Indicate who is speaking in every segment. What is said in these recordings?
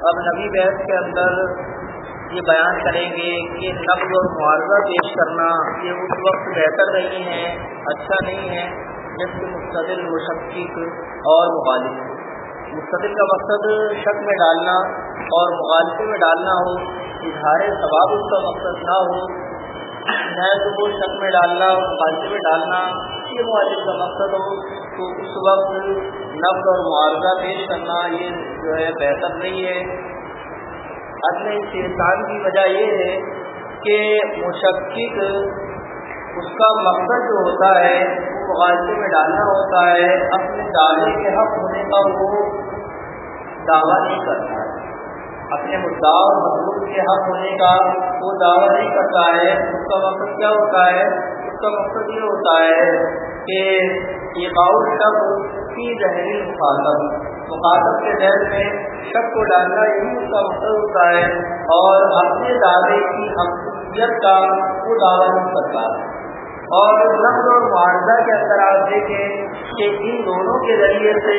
Speaker 1: اب نبی بحث کے اندر یہ بیان کریں گے کہ نقل اور معاوضہ پیش کرنا یہ اس وقت بہتر نہیں ہے اچھا نہیں ہے جبکہ مستدل مشقق اور مغالب مستدل کا مقصد شک میں ڈالنا اور مغالفے میں ڈالنا ہو، اظہار ثواب اس کا مقصد نہ ہو۔ نہ تو وہ شک میں ڈالنا اور مغالفے میں ڈالنا یہ معالج کا مقصد ہو، تو اس وقت نقد اور معاوضہ پیش کرنا یہ جو ہے بہتر نہیں ہے۔ اصل انسان کی وجہ یہ ہے کہ مشقق اس کا مقصد جو ہوتا ہے، وہ مغالطے میں ڈالنا ہوتا ہے، اپنے دعوے کے حق ہونے کا وہ دعویٰ نہیں کرتا۔ ہے اپنے مدعا اور مضبوط کے حق ہونے کا وہ دعویٰ نہیں کرتا ہے، اس کا مقصد کیا ہوتا ہے؟ اس کا مقصد یہ ہوتا ہے کہ یہ باؤ شب کی ذہنی مخاطب مخاطب کے ذہن میں شک کو ڈالنا یہی اس کا مقصد ہوتا ہے اور اپنے دعوے کی حقیقت کا وہ دعویٰ نہیں کرتا اور نقل اور معاوضہ کے اندر آپ دیکھیں کہ ان دونوں کے ذریعے سے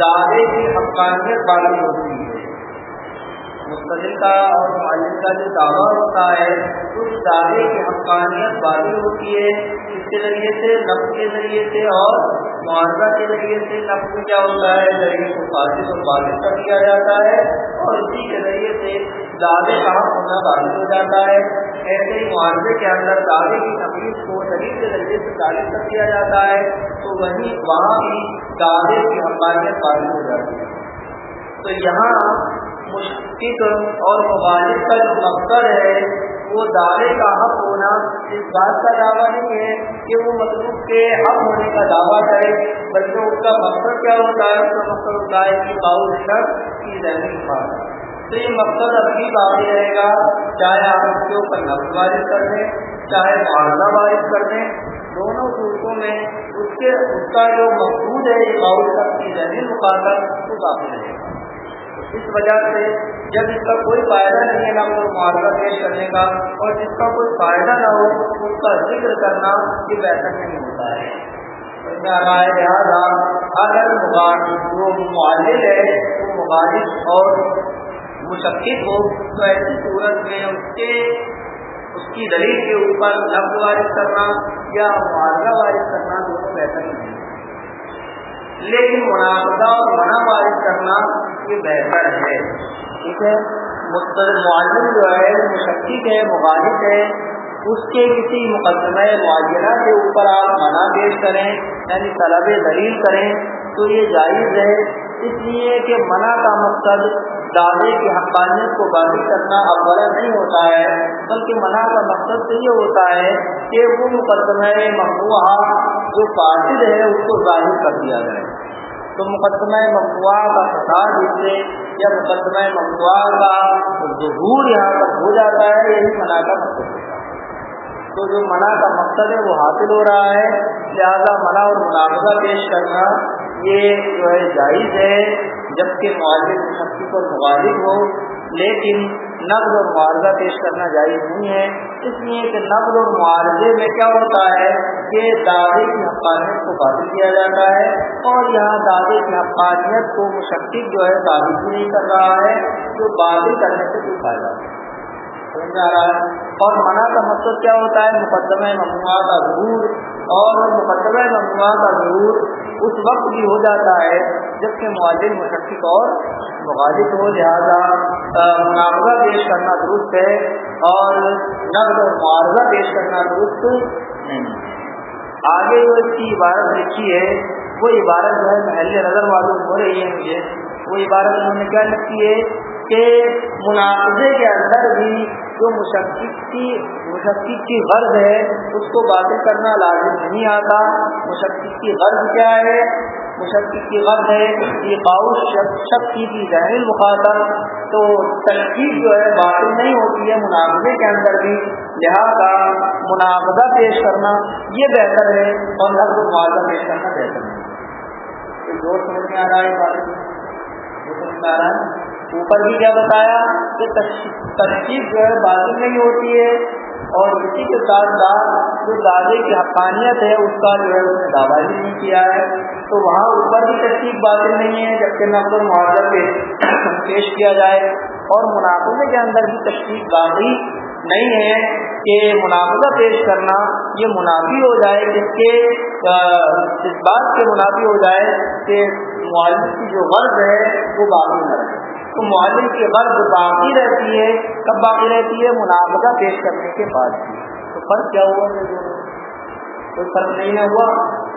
Speaker 1: دعوے کی حقانیت باقی ہوتی ہے۔ مستقل کا اور معلم کا جو دعویٰ ہوتا ہے، اس دعوے کی حقانیت باقی ہوتی ہے۔ اس کے ذریعے سے نقل کے ذریعے سے اور معاوضہ کے ذریعے سے نقل کیا ہوتا ہے؟ ذریعے کو فاضل اور واضح کر دیا جاتا ہے اور اسی کے ذریعے سے دعوے کا حق ہونا باقی ہو جاتا ہے۔ ایسے ہی معاوضے کے اندر دعوے کی تکلیف کو دلیل کے ذریعے سے تعلیم کر دیا جاتا ہے، تو وہیں وہاں بھی دعوے کی حقانیت باقی ہو جاتی ہے۔ تو یہاں مشکل اور مبالغ کا جو مقصد ہے، وہ دعوے کا حق ہونا، اس بات کا دعویٰ نہیں ہے کہ وہ مطلوب کے حق ہونے کا دعویٰ کرے، بلکہ اس کا مقصد کیا ہوتا ہے؟ اس کا مقصد ہوتا ہے کہ باؤ شخص کی ذہنی بات تو یہ مقصد ابھی باقی رہے گا، چاہے آپ اس کے اوپر نفس وارث کر دیں، چاہے معاوضہ وارث کر دیں، دونوں صورتوں میں اس کے، اس کا جو مقصود ہے، یہ باؤ شخص کی ذہنی مخاطب وہ باقی رہے گا۔ اس وجہ سے جب اس کا کوئی فائدہ نہیں ہے نہ کوئی معاوضہ پیش کرنے کا اور جس کا کوئی فائدہ نہ ہو، اس کا ذکر کرنا یہ بہتر نہیں ہوتا ہے۔ لہٰذا، اگر وہ معالج ہے، وہ مخالف اور مشقق ہو، تو ایسی صورت میں اس کے، اس کی دلیل کے اوپر لفظ وارث کرنا یا معاوضہ وارث کرنا دونوں بہتر نہیں ہے لیکن منافع اور منع وارث کرنا یہ بہتر ہے۔ ٹھیک ہے؟ معلوم جو ہے، مشقق ہے مغالب ہے، اس کے کسی مقدمہ معینہ کے اوپر آپ منع پیش کریں یعنی طلب دلیل کریں، تو یہ جائز ہے۔ اس لیے کہ منع کا مقصد دعوے کی حقانیت کو باقی کرنا افغیر نہیں ہوتا ہے، بلکہ منع کا مقصد تو یہ ہوتا ہے کہ وہ مقدمہ ممنوعہ جو فاصل ہے، اس کو ظاہر کر دیا جائے۔ تو مقدمہ ممنوع کا فساد جس سے یا مقدمہ ممنوع کا ظہور یہاں تک ہو جاتا ہے، یہی منع کا مقصد ہوتا ہے۔ تو جو منع کا مقصد ہے وہ حاصل ہو رہا ہے۔ لہذا منع اور منافع پیش کرنا یہ جو ہے جائز ہے، جبکہ معالج شخصی پر مغالب ہو، لیکن نقد اور معاوضہ پیش کرنا جائز نہیں ہے۔ اس لیے کہ نقد اور معاوضے میں کیا ہوتا ہے کہ دعوے کی حقانیت کو باطل کیا جاتا ہے اور یہاں دعوے کی حقانیت کو مشقق جو ہے باطل نہیں کر رہا ہے، جو باطل کرنے سے کوئی فائدہ سمجھ آ رہا ہے؟ اور منع کا مقصد کیا ہوتا ہے؟ مقدمہ ممنوع کا ضرور اور مقدمہ ممنوع کا ضرور اس وقت بھی ہو جاتا ہے جبکہ معالج مشقق اور مغالب ہو، لہٰذا مناوضہ پیش کرنا درست ہے اور نقد اور معاوضہ پیش کرنا درست نہیں آگے جو اس کی عبارت لکھی ہے، وہ عبارت جو ہے، محل نظر معلوم ہو رہی ہے مجھے۔ وہ عبارت انہوں نے کیا لکھی ہے کہ مناظرے کے اندر بھی جو مشقق کی مشقق کی غرض ہے، اس کو باتیں کرنا لازم نہیں آتا۔ مشقق کی غرض کیا ہے؟ مشقق کی غرض ہے، یہ باؤ شخصی کی ذہنی مخاطب تو تنقید جو ہے، باطل نہیں ہوتی ہے مناظرے کے اندر بھی۔ لہٰذا مناظرہ پیش کرنا یہ بہتر ہے اور نقد معاوضہ پیش کرنا بہتر ہے۔ جو سمجھ میں آ رہا ہے، بات سمجھ میں آ رہا ہے۔ اوپر بھی کیا بتایا؟ کہ تشکیل جو ہے، باطل نہیں ہوتی ہے۔ اور اسی کے ساتھ ساتھ جو دعوے کی حقانیت ہے، اس کا جو ہے، اس نے دعویٰ ہی نہیں کیا ہے۔ تو وہاں اوپر بھی تشریف باطل نہیں ہے، جبکہ نقل معاوضہ پہ پیش کیا جائے۔ اور مناقضے کے اندر بھی تشریف باقی نہیں ہے کہ مناقضہ پیش کرنا یہ منافی ہو جائے، جس کے اس بات کے منافی ہو جائے کہ معالج کی جو غرض ہے، وہ باقی نہ رہے۔ تو معلم کی غرض باقی رہتی ہے کب باقی رہتی ہے منافع پیش کرنے کے بعد تو فرق کیا ہوا؟ کوئی فرق نہیں نہ ہوا۔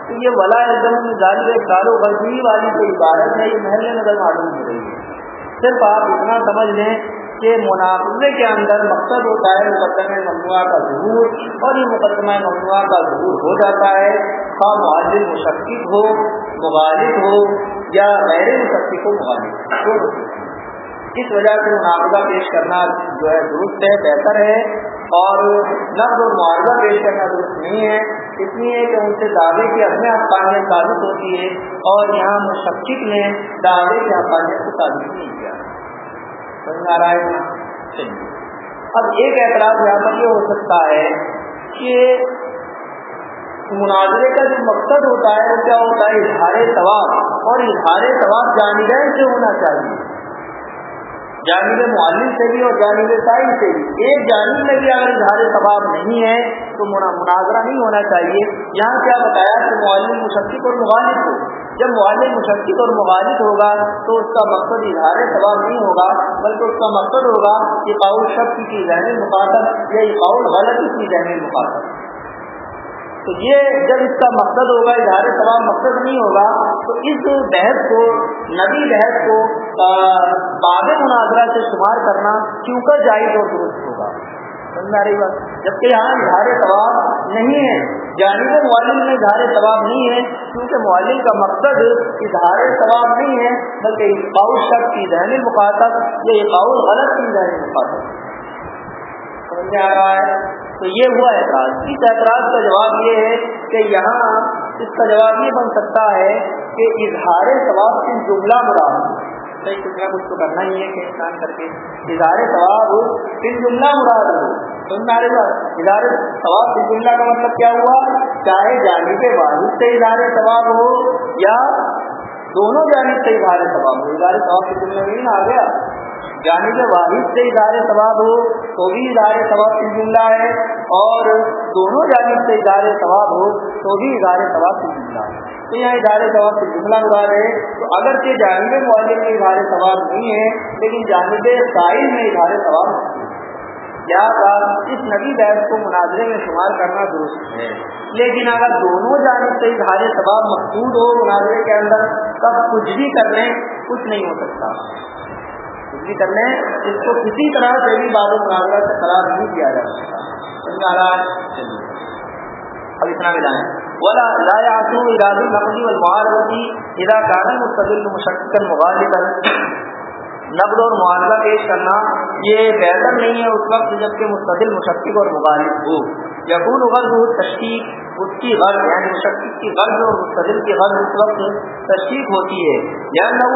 Speaker 1: تو یہ ولا ایک جاری کارو غرضی والی کوئی عبارت ہے، یہ محل نظر معلوم ہو رہی ہے۔ صرف آپ اتنا سمجھ لیں کہ مناظرے کے اندر مقصد ہوتا ہے مقدمہ ممنوع کا ظہور، اور یہ مقدمہ ممنوع کا ظہور ہو جاتا ہے۔ خواہ معلم مشقق ہو مغالب ہو، یا غیر مشقق ہو مغالب اس وجہ سے مناظرہ پیش کرنا جو ہے درست ہے، بہتر ہے اور نقد اور معاوضہ پیش کرنا درست نہیں ہے۔ اس لیے کہ ان سے دعوے کی اپنے حقانیت ثابت ہوتی ہے اور یہاں مشقق نے دعوے کی حقانیت کو ثابت نہیں کیا۔ سمجھ آ رہا ہے اب ایک اعتراض یہاں پر یہ ہو سکتا ہے کہ مناظرے کا جو مقصد ہوتا ہے، وہ کیا ہوتا ہے؟ اظہار ثواب۔ اور اظہار ثواب جانبین سے ہونا چاہیے؟ جانب معلم سے بھی اور جانب سائن سے بھی۔ ایک جانب میں بھی اگر اظہار ثباب نہیں ہے، تو مناظرہ نہیں ہونا چاہیے۔ یہاں کیا بتایا کہ معلم مشقق اور مغالب ہو۔ جب معلم مشقق اور مغالب ہوگا، تو اس کا مقصد اظہار ثباب نہیں ہوگا، بلکہ اس کا مقصد ہوگا کہ قاؤل شخص کی ذہنی مخاطب یا قاؤل غلط کی ذہنی مخاطب تو یہ جب اس کا مقصد ہوگا، اظہار تمام مقصد نہیں ہوگا، تو اس بحث کو، نبی بحث کو باب مناظرہ سے شمار کرنا کیوں کر جائز اور درست ہوگا۔ رہی بات؟ جبکہ یہاں اظہار ثواب نہیں ہے۔ جانب معلم میں اظہار ثواب نہیں ہے، کیونکہ معلم کا مقصد اظہار ثواب نہیں ہے، بلکہ اقاؤ شخص کی ذہنی مخاطب یا اقاؤ غلط کی ذہنی مخاطب سمجھ آ رہا ہے؟ تو یہ ہوا اعتراض۔ اس اعتراض کا جواب یہ ہے کہ یہاں اس کا جواب یہ بن سکتا ہے کہ اظہار ثواب کی جملہ مراد صحیح کچھ نہ کچھ تو کرنا ہی ہے کہ انسان کر کے اظہار ثواب پھر جملہ مراد ہو سمجھ رہے ادارے اظہار ثواب پھر جملہ کا مطلب کیا ہوا؟ چاہے جانب واحد سے اظہار ثواب ہو یا دونوں جانب سے اظہار ثواب ہو۔ اظہار ثواب کی جملہ میں آ گیا۔ جانب واحد سے ادارے ثواب ہو، تو بھی ادارے ثواب کی جملہ ہے، اور دونوں جانب سے ادارے ثواب ہو، تو بھی ادارے ثواب کی جملہ ہے۔ تو یہاں ادارے ثواب کی جملہ ہوا رہے تو اگر کہ جانب معلم میں ادارے ثواب نہیں ہے، لیکن جانب سائل میں ادارے ثواب یا اس نبی بحث کو مناظرے میں شمار کرنا درست ہے۔ لیکن اگر دونوں جانب سے اظہار ثواب مقصود ہو مناظرے کے اندر، تب کچھ بھی کرنے کچھ نہیں ہو سکتا۔ بھی کر لیں اس کو کسی طرح سے بھی باب مناظرہ سے خراب نہیں کیا جا سکتا۔ اب اتنا ملائیں ولا لا يعتو ارادی نقدی والمعارضی اذا كان مستدل مشکل مغالبا۔ نقد اور معاوضہ پیش کرنا یہ بہتر نہیں ہے اس وقت جبکہ مستدل مشکل اور مغالب ہو۔ یقون غرض ہو تشکیق، اس کی غرض یعنی مشقت کی غرض اور مستدل کی غرض اس وقت تشریف ہوتی ہے۔ یا نہ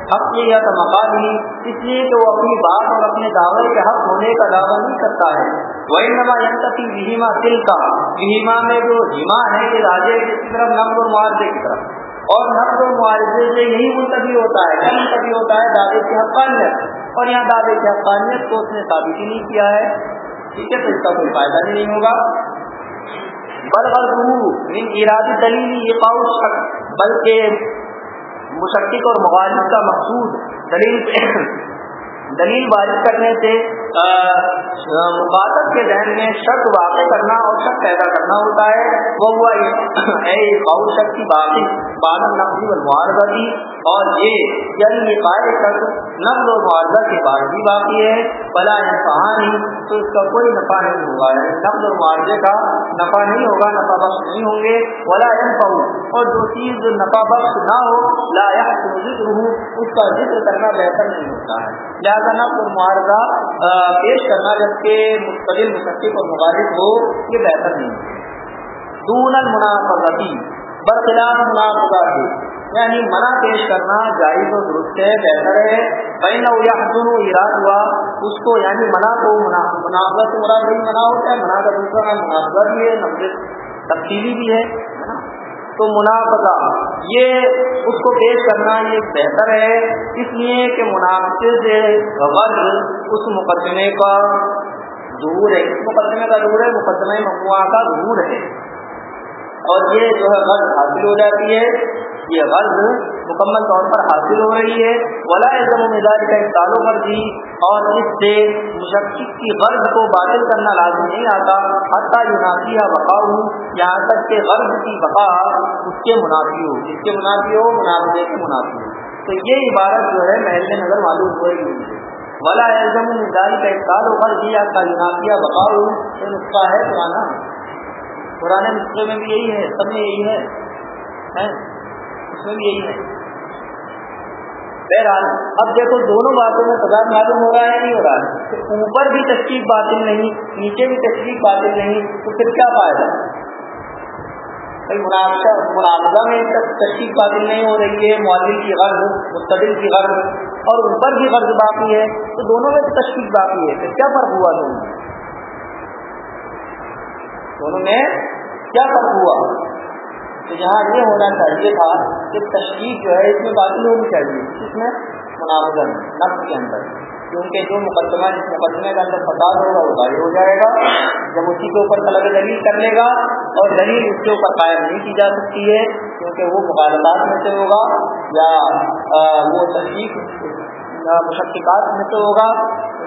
Speaker 1: حق یا مقام اس لیے کہ وہ اپنی بات اور اپنے دعوے کے حق ہونے کا دعویٰ نہیں کرتا ہے۔ وہی نما ینتی وہیما دل کا وہیما میں جو ہما ہے یہ راجے کی طرف، نقد و معاوضے کی طرف۔ اور نقد و معاوضے سے یہی منتقل ہوتا ہے منتقل ہوتا ہے دعوے کی حقانیت اور یہاں دعوے کی حقانیت کو اس نے ثابت ہی نہیں کیا ہے۔ ٹھیک ہے، تو اس کا کوئی فائدہ بھی نہیں ہوگا۔ من ارادی دلیل یہ بلکہ مشقق اور مغالب کا مقصود دلیل دلیل وارد کرنے سے مخاطب کے ذہن میں شک واقع کرنا اور شک پیدا کرنا ہوتا ہے۔ وہ ہوا اے شک کی باقی بعد نقلی اور معارضہ کی اور یہ جب یہ قائد تک نقل و معاوضہ کے بعد بھی باقی ہے۔ بلا انسان تو اس کا کوئی نفع نہیں ہوگا۔ یعنی نقل و معاوضے کا نفع نہیں ہوگا، نفع بخش نہیں ہوں گے۔ بلا اور جو چیز نفع بخش نہ ہو، لا ذکر ہوں اس کا ذکر کرنا بہتر نہیں ہوتا ہے۔ لہٰذا نقل و معاوضہ پیش کرنا جبکہ مستقل مستقب اور مبارک ہو، یہ بہتر نہیں دون المنافذتی برخلاف منافذہ یعنی منع پیش کرنا جائز و درست ہے، بہتر ہے۔ بین حسن و اراد ہوا، اس کو یعنی منع کو مناسبت مراد بھی منع ہوتا ہے، منع کا دوسرا نام مناسبت بھی ہے تبدیلی بھی ہے تو منافع یہ اس کو پیش کرنا یہ بہتر ہے. اس لیے کہ منافع غرض اس مقدمے کا دور ہے. اس مقدمے کا دور ہے، مقدمہ مقوع کا دور ہے. اور یہ جو ہے غرض حاصل ہو جاتی ہے یہ غرض مکمل طور پر حاصل ہو رہی ہے۔ ولا اعظم مزاج کا اقدالوں پر دی اور اس سے مشقق کی غرض کو باطل کرنا لازم نہیں آتا۔ حتیٰ یونافی یا بقا ہوں یہاں تک کہ غرض کی بقا اس کے منافی ہو۔ جس کے منافی ہو، منافع کے منافی ہو۔ تو یہ عبارت جو ہے، محل نظر معلوم ہو رہی ہے۔ ولا اعظم مزاج کا اقدال و غرض یا کا یونافیہ بقا ہوں یہ نسخہ ہے پرانا پرانے نسخے میں بھی یہی ہے، سب میں یہی ہے۔ اس میں بھی یہی ہے۔ بہرحال، اب دیکھو، دونوں باتوں میں سزا معلوم ہو رہا ہے نہیں ہو رہا ہے؟ اوپر بھی تشریف باطل نہیں، نیچے بھی تشریف باطل نہیں، تو پھر کیا فائدہ؟ منافع میں تشریف باطل نہیں ہو رہی ہے معلم کی غرض، مستدل کی غرض، اور اوپر بھی غرض باقی ہے، تو دونوں میں تشریف باقی ہے، پھر کیا فرق ہوا دونوں دونوں میں کیا فرق ہوا؟ تو یہاں یہ ہونا چاہیے تھا کہ تشریح جو ہے اس میں باقی ہونی چاہیے، اس میں منافظن نقص کے اندر۔ کیونکہ جو مقدمہ، جس مقدمے کے اندر فساد ہوگا، وہ ظاہر ہو جائے گا۔ جب اسی کے اوپر طلب دلیل کر لے گا اور دلیل اس کے اوپر قائم نہیں کی جا سکتی ہے، کیونکہ وہ مغالطات میں سے ہوگا یا وہ تشریح مشقات میں سے ہوگا۔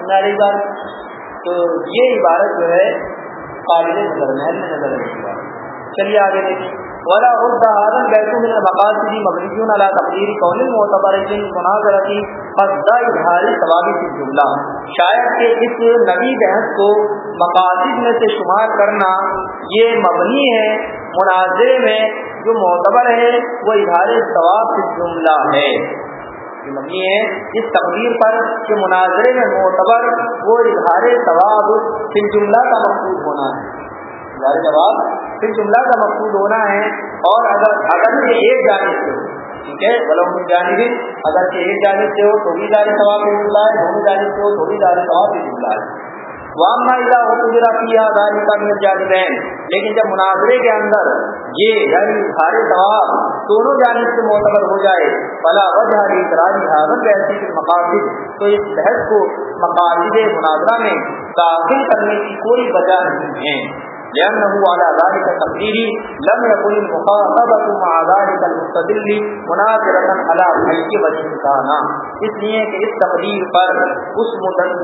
Speaker 1: میری تو یہ عبارت جو ہے قابل نظر محل نظر رہے چلیے آگے دیکھیے۔ ولا رد هذا البيت من المقاصد مبني على تقدير كون المعتبر مناظرة قصد اظهار ثواب في الجملہ شاید کہ اس نبی بحث کو مقاصد میں سے شمار کرنا یہ مبنی ہے، مناظرے میں جو معتبر ہے، وہ اظہار ثواب فی الجملہ ہے۔ مبنی ہے۔ اس تقدیر پر کہ مناظرے میں معتبر وہ اظہار ثواب فی الجملہ کا مقصود ہونا ہے۔ ہمارے جواب پھر جملہ کا مقصود ہونا ہے اور اگر اگر یہ ایک جانب سے ہو، ٹھیک ہے؟ بلوم جانب اگر یہ ایک جانب سے ہو تو بھی دار ثواب بھی جملہ ہے دونوں جانب سے ہو تو بھی دار ثواب بھی جملہ ہے۔ وام نہ تجرا کیا داری کا مل جانبین لیکن جب مناظرے کے اندر یہ یعنی سارے ثواب دونوں جانب سے معتبر ہو جائے بلا وجہ اعتراضی حاضر ایسی مقاصد تو اس بحث کو مقاصد مناظرہ میں داخل کرنے کی کوئی وجہ نہیں ہے۔ لأنه على ذلك تقديري لم يكن المخاطبة مع ذلك المستدل مناظرة على حلق وجه كان اس لیے کہ اس تقدیر پر اس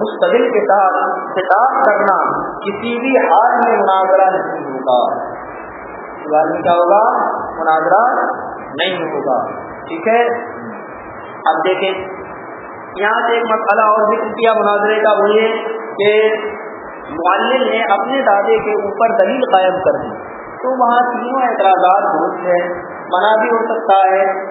Speaker 1: مستدل کے ساتھ خطاب کرنا کسی بھی حال میں مناظرہ نہیں ہوگا۔ میں کیا ہوگا؟ مناظرہ نہیں ہوگا۔ ٹھیک ہے؟ اب دیکھیں۔ یہاں سے ایک مسئلہ اور ذکر کیا مناظرے کا، وہ یہ کہ معلم نے اپنے دادے کے اوپر دلیل قائم کر دی۔ تو وہاں تینوں اعتراضات بہت ہیں۔ منع بھی ہو سکتا ہے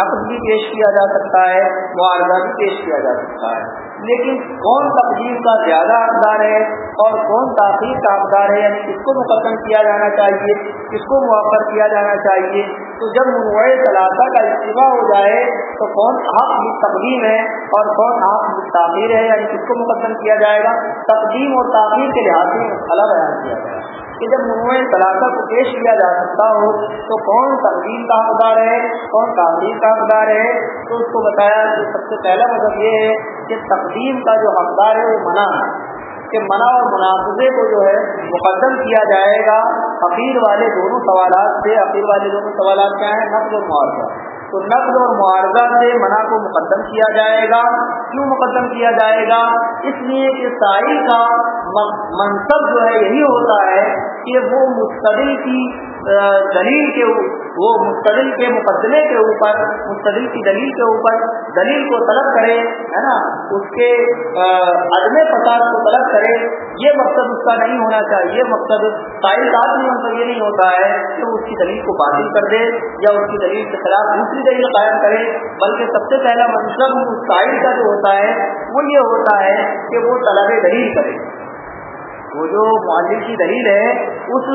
Speaker 1: نقد بھی پیش کیا جا سکتا ہے، معارضہ بھی پیش کیا جا سکتا ہے۔ لیکن کون تقدیم کا زیادہ حقدار ہے اور کون تاخیر کا حقدار ہے؟ یعنی کس کو مقدم کیا جانا چاہیے کس کو موفر کیا جانا چاہیے۔ تو جب منوع ثلاثہ کا اجتماع ہو جائے، تو کون حق تقدیم ہے اور کون حق تاخیر ہے؟ یعنی کس کو مقدم کیا جائے گا؟ تقدیم اور تاخیر کے لحاظ سے مسئلہ بیان کیا جائے۔ گا کہ جب منوع طلاقہ کو پیش کیا جا سکتا ہو تو کون تقدیم کا حقدار ہے؟ کون تعمیر کا حقدار ہے؟ تو اس کو بتایا کہ سب سے پہلا مطلب یہ ہے کہ تقدیم کا جو حقدار ہے وہ منع ہے۔ کہ منع اور مناسبے کو جو ہے مقدم کیا جائے گا۔ عقیر والے دونوں سوالات سے عقیر والے دونوں سوالات کیا ہیں؟ نقل اور معاوضہ۔ تو نقل اور معاوضہ سے منع کو مقدم کیا جائے گا۔ کیوں مقدم کیا جائے گا؟ اس لیے کہ ساحل کا منصب جو ہے یہی ہوتا ہے کہ وہ مستقل کی دلیل کے وہ مستدل کے مقدمے کے اوپر، مستدل کی دلیل کے اوپر دلیل کو طلب کرے، ہے نا؟ اس کے عدم فساد کو طلب کرے۔ یہ مقصد اس کا نہیں ہونا چاہیے۔ مقصد سائل کا بھی مطلب یہ نہیں ہوتا ہے کہ وہ اس کی دلیل کو باطل کر دے یا اس کی دلیل کے خلاف دوسری دلیل قائم کرے بلکہ سب سے پہلا مطلب سائل کا جو ہوتا ہے، وہ یہ ہوتا ہے کہ وہ طلب دلیل کرے۔ وہ جو معلم کی دلیل ہے، اس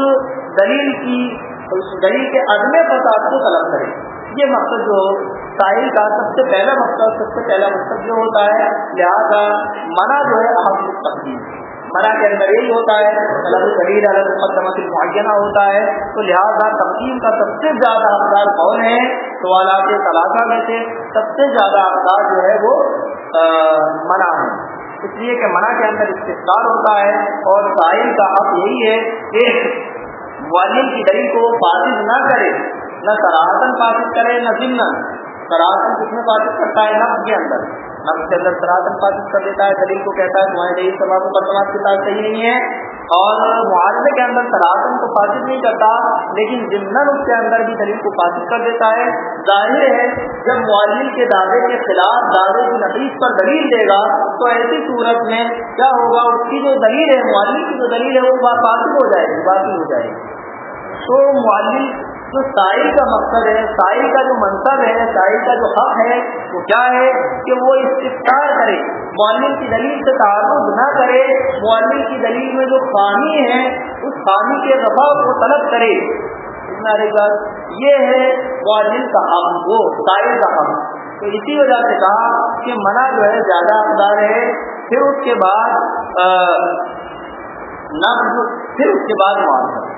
Speaker 1: دلیل کی، اس دلیل کے عدم فساد کو طلب کرے۔ یہ مقصد جو ساحل کا سب سے پہلا مقصد، سب سے پہلا مقصد جو ہوتا ہے، لہٰذا منع جو ہے، اہم تقدیم منع کے اندر یہی ہوتا ہے الگ دلیل الگ مقدمت معینہ ہوتا ہے۔ تو لہٰذا تقدیم کا سب سے زیادہ اقدار کون ہے؟ سوالات طلاقہ میں سے سب سے زیادہ اقدار جو ہے وہ منع ہے۔ اس لیے کہ منع کے اندر استفار ہوتا ہے اور ساحل کا حق یہی ہے کہ والد کی دلیل کو فاسد نہ کرے۔ نہ سراہتن فاسد کرے، نہ ضمن سراہتن کس میں فاسد کرتا ہے؟ نفس کے اندر۔ نفس کے اندر سراہتن فاسد کر دیتا ہے، دلیل کو کہتا ہے تمہاری دلیل سبا مقدمات کے ساتھ صحیح نہیں ہے۔ اور معاوضے کے اندر سراہتن کو فاسد نہیں کرتا، لیکن ضمن اس کے اندر بھی دلیل کو فاسد کر دیتا ہے۔ ظاہر ہے، جب معلم کے دعوے کے خلاف دعوے کی نفیس پر دلیل دے گا، تو ایسی صورت میں کیا ہوگا؟ اس کی جو دلیل ہے معلم کی جو دلیل ہے، وہ فاسد ہو جائے گی، باقی ہو جائے گی۔ تو معلم جو سائل کا مقصد ہے سائل کا جو منصب ہے سائل کا جو حق ہے، وہ کیا ہے؟ کہ وہ استفار کرے۔ معلم کی دلیل سے تعارف نہ کرے، معلم کی دلیل میں جو خامی ہے، اس خامی کے رفا کو طلب کرے۔ یہ ہے معلم کا حق، وہ سائل کا حق۔ تو اسی وجہ سے کہا کہ منع جو ہے، زیادہ اقدار ہے۔ پھر اس کے بعد نفز پھر اس کے بعد معاوضہ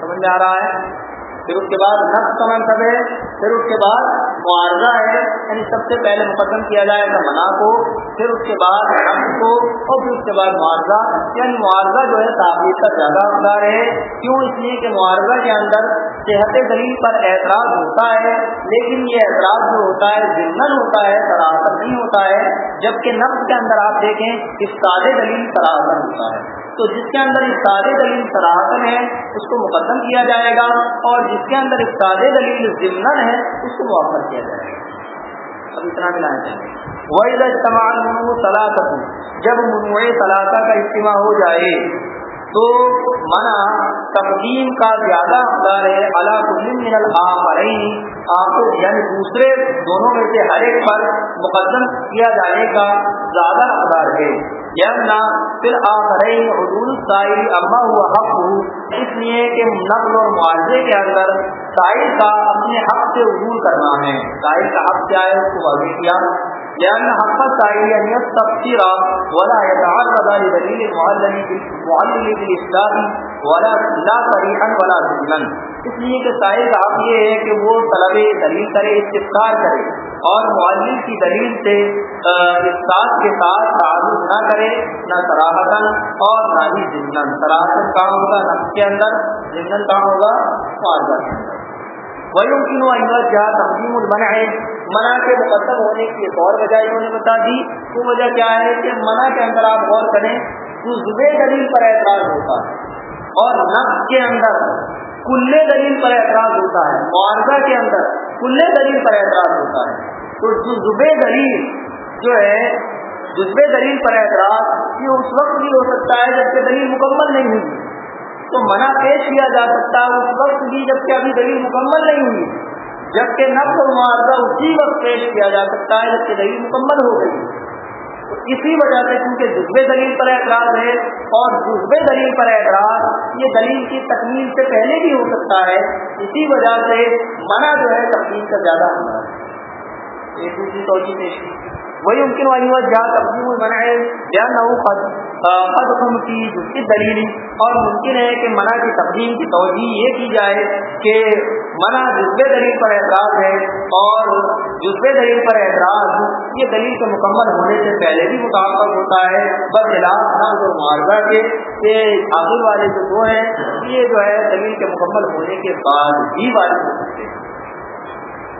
Speaker 1: سمجھ میں آ رہا ہے؟ پھر اس کے بعد نفس کا منصب ہے، پھر اس کے بعد معاوضہ ہے یعنی سب سے پہلے مقدم کیا جائے گا منع کو، پھر اس کے بعد نفس کو، اور پھر اس کے بعد معاوضہ۔ یعنی معاوضہ جو ہے تعبیر کا زیادہ اقدار ہے۔ کیوں؟ اس لیے کہ معاوضہ کے اندر صحت دلیل پر اعتراض ہوتا ہے، لیکن یہ اعتراض جو ہوتا ہے ضمن ہوتا ہے سراہر نہیں ہوتا ہے، جبکہ نفس کے اندر آپ دیکھیں، اس سادے دلیل سراہر ہوتا ہے۔ تو جس کے اندر سادے دلیل سراہن ہے اس کو مقدم کیا جائے گا اور جس کے اندر سادے دلیل ضمن ہے اس کو مؤخر کیا جائے گا۔ اب اتنا ملانا چاہیے وہ استعمال طلاق جب منوع طلاقہ کا اجتماع ہو جائے تو منع تقدیم کا زیادہ اقدار ہے. اللہ من الآخرین. آپ یعنی دوسرے دونوں میں سے ہر ایک پر مقدم کیا جانے کا زیادہ اقدار ہے. یعنی یمنا پھر آخرین حدود سائی، اما ہوا حق ہو. اس لیے کہ نقل اور معاوضے کے اندر سائل کا اپنے حق سے عبور کرنا ہے. سائل کا حق کیا ہے؟ اس کو واضح کیا. لأن حق السائل أن يستفسر ولا يتعرض لدليل معلل بالإسلام ولا لا صريحا ولا ضمنا اس لیے کہ سائل کا یہ ہے کہ وہ طلب دلیل کرے، استفسار کرے اور معلم کی دلیل سے استاد کے ساتھ تعلق نہ کرے، نہ سراہتن اور نہ ہی ضمن سراہتن کام ہوگا، نفس کے اندر ضمن کام ہوگا معاوضہ کے اندر. وہی ان جہاں تقسیم المنع منع کے مقدم ہونے کی ایک اور وجہ انہوں نے بتا دی۔ وہ وجہ کیا ہے کہ منع کے اندر آپ غور کریں تو زبے دلیل پر اعتراض ہوتا ہے اور نفس کے اندر کلے دلیل پر اعتراض ہوتا ہے معاوضہ کے اندر کلے دلیل پر اعتراض ہوتا ہے۔ تو جزب دلیل جو ہے جزب دلیل پر اعتراض یہ اس وقت بھی ہو سکتا ہے جبکہ دلیل مکمل نہیں ہوئی۔ تو منع پیش کیا جا سکتا ہے اس وقت بھی جبکہ ابھی دلیل مکمل نہیں ہوئی۔ جبکہ نقل و معاوضہ اسی وقت پیش کیا جا سکتا ہے جبکہ دلیل مکمل ہو گئی۔ تو اسی وجہ سے کیونکہ جزب دلیل پر اعتراض ہے اور جزب دلیل پر اعتراض یہ دلیل کی تکمیل سے پہلے بھی ہو سکتا ہے، اسی وجہ سے منع جو ہے تقسیم کا زیادہ ہونا۔ ہے ایک دوسری توجہ پیش وہی ممکن والی بات جہاں تقسیم منع ہے یا نہ خد خم کی دوسری دلیل اور ممکن ہے کہ منع کی تقدیم کی توجہ یہ کی جائے کہ منع جزب دلیل پر اعتراض ہے اور جزب دلیل پر اعتراض یہ دلیل کے مکمل ہونے سے پہلے بھی مطابق ہوتا ہے بس علاج نہ معاوضہ کے یہ آخر والے جو دو ہیں، یہ جو ہے دلیل کے مکمل ہونے کے بعد ہی والے ہو سکتے ہیں۔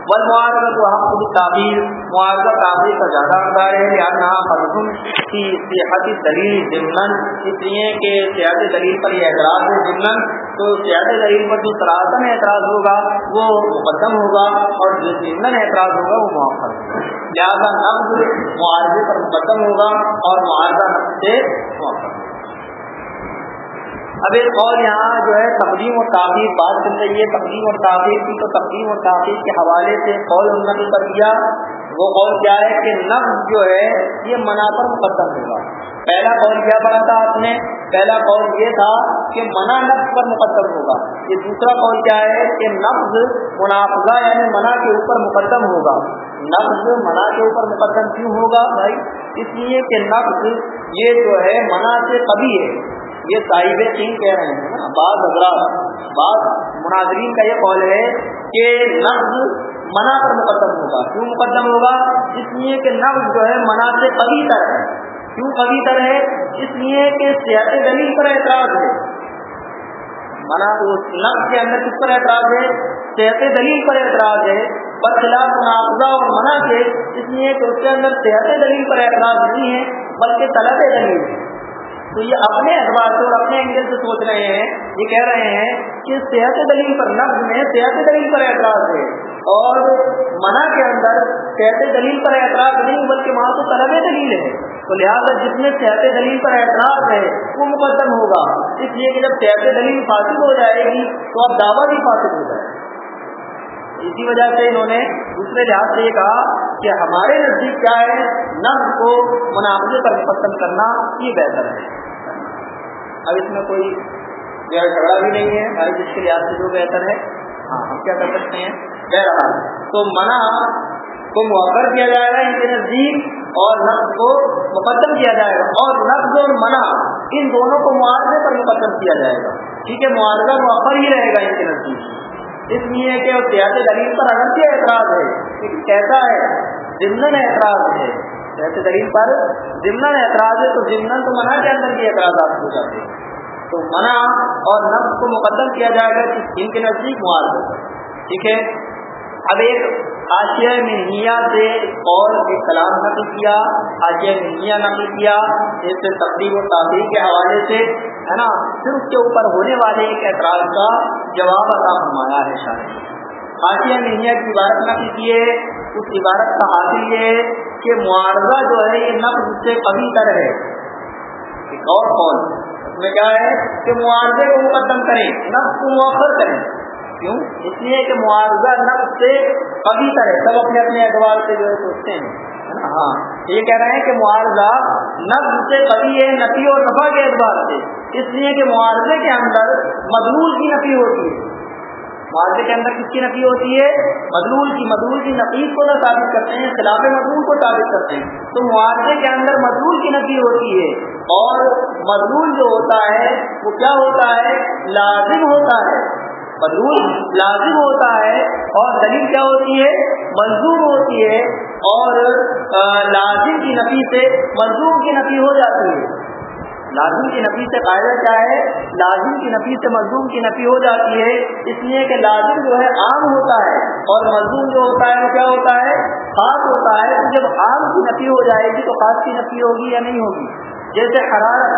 Speaker 1: بل معاوضہ تو حق خود تعبیر معاوضہ تعبیر کا زیادہ اقدار ہے، لہٰذا خرطم کی صحت دلیل ضمن اس لیے کہ صحت دلیل پر یہ اعتراض ہے ضمن، تو صحت دلیل پر جو سراسن اعتراض ہوگا، وہ مقدم ہوگا اور جو ضمن اعتراض ہوگا، وہ موقع ہوگا لہٰذا نفز معاوضے پر مقدم ہوگا اور معاوضہ نفز سے موقع اب ایک قول یہاں جو ہے، تقدیم اور تعبیر بات چل رہی ہے۔ تقدیم اور تعبیر کی تو تقدیم اور تعبیر کے حوالے سے قول نے کر دیا وہ قول کیا ہے کہ نفس جو ہے، یہ منا پر مقدم ہوگا پہلا قول کیا پڑا تھا آپ نے؟ پہلا قول یہ تھا کہ منع نفس پر مقدم ہوگا۔ یہ دوسرا قول کیا ہے کہ نفز منافظہ یعنی منع کے اوپر مقدم ہوگا۔ نفز منع کے اوپر مقدم کیوں ہوگا بھائی؟ اس لیے کہ نفز یہ جو ہے، منع سے کبھی ہے۔ یہ صاحب سنگھ کہہ رہے ہیں نا، بعض حضرات، بعض مناظرین کا یہ قول ہے کہ نفز منع پر مقدم ہوگا۔ کیوں مقدم ہوگا؟ اس لیے کہ نفز جو ہے منع سے کبھی تر ہے۔ کیوں کبھی تر ہے؟ اس لیے کہ صحت دلیل پر اعتراض ہے۔ منع نفز کے اندر کس پر اعتراض ہے؟ صحت دلیل پر اعتراض ہے۔ برخلاف منافذہ اور منع کے، اس لیے کہ اس کے اندر صحت دلیل پر اعتراض نہیں ہے، بلکہ طلب دلیل ہے۔ تو یہ اپنے اعتبار سے اور اپنے اینگل سے سوچ رہے ہیں، یہ کہہ رہے ہیں کہ صحت دلیل پر نفز میں صحت دلیل پر اعتراض ہے۔ اور منع کے اندر صحت دلیل پر اعتراض نہیں، بلکہ وہاں تو طلب دلیل ہے۔ تو لہٰذا جس میں صحت دلیل پر اعتراض ہے، وہ مقدم ہوگا۔ اس لیے کہ جب صحت دلیل فاصل ہو جائے گی، تو اب دعویٰ بھی فاصل ہو جائے۔ گا اسی وجہ سے انہوں نے دوسرے لحاظ سے یہ کہا کہ ہمارے نزدیک کیا ہے؟ نفس کو منافع پر مقدم کرنا یہ بہتر ہے۔ اب اس میں کوئی جو ہے جھگڑا بھی نہیں ہے ہماری جس کے لحاظ سے جو بہتر ہے۔ ہاں ہم کیا کر سکتے ہیں؟ کہہ رہا۔ تو منع کو مؤخر کیا جائے گا ان کے نزدیک اور نفس کو مقدم کیا جائے گا۔ اور نفس اور منع، ان دونوں کو معاوضے پر مقدم کیا جائے گا۔ ٹھیک ہے، معاوضہ مؤخر ہی رہے گا ان کے نزدیک۔ اس لیے کہ سیاسی دلیل پر اگر کیا اعتراض ہے کیسا ہے، ضمن اعتراض ہے جیسے دلیل پر ضمن اعتراض ہے تو ضمن تو منع کے اندر بھی اعتراضات ہو جاتے ہیں۔ تو منع اور نفس کو مقدم کیا جائے گا ان کے نزدیک معاوضہ ٹھیک ہے؟ اب ایک آشیا مہیا سے اور ایک کلام نقل کیا آشیا مہیا نقل کیا، اس سے تقریب و تعبیر کے حوالے سے، ہے نا؟ پھر اس کے اوپر ہونے والے ایک اعتراض کا جواب عطا فرمایا ہے شاید آشیا مہیا کی عبارت نقل کیے اس عبارت کا حاصل یہ ہے کہ معاوضہ جو ہے یہ نقل سے کبھی تر ہے۔ ایک اور قول، اس میں کیا ہے کہ معاوضے کو مقدم کریں نفس کو مؤخر کریں۔ کیوں؟ اس لیے کہ معاوضہ نفس سے کبھی طرح سب اپنے اپنے اعتبار سے جو ہے سوچتے ہیں ہاں۔ یہ کہہ رہے ہیں کہ معاوضہ نفس سے کبھی ہے، نفی اور نفع کے اعتبار سے۔ اس لیے کہ معاوضے کے اندر مضمول کی نفی ہوتی ہے۔ معاوضے کے اندر کس کی نفی ہوتی ہے؟ مضمول کی مضمول کی نفیس کو نہ ثابت کرتے ہیں، خلاف مضمول کو ثابت کرتے ہیں۔ تو معاوضے کے اندر مضمول کی نفی ہوتی ہے۔ اور مضمول جو ہوتا ہے، وہ کیا ہوتا ہے؟ لازم ہوتا ہے۔ مضمون لازم ہوتا ہے۔ اور دلیل کیا ہوتی ہے؟ منظور ہوتی ہے۔ اور لازم کی نفی سے منظور کی نفی ہو جاتی ہے۔ لازم کی نفی سے فائدہ کیا ہے؟ لازم کی نفی سے مضمون کی نفی ہو جاتی ہے، اس لیے کہ لازم جو ہے عام ہوتا ہے اور مضمون جو ہوتا ہے وہ کیا ہوتا ہے؟ خاص ہوتا ہے۔ جب عام کی نفی ہو جائے گی تو خاص کی نفی ہوگی یا نہیں ہوگی؟ جیسے حرارت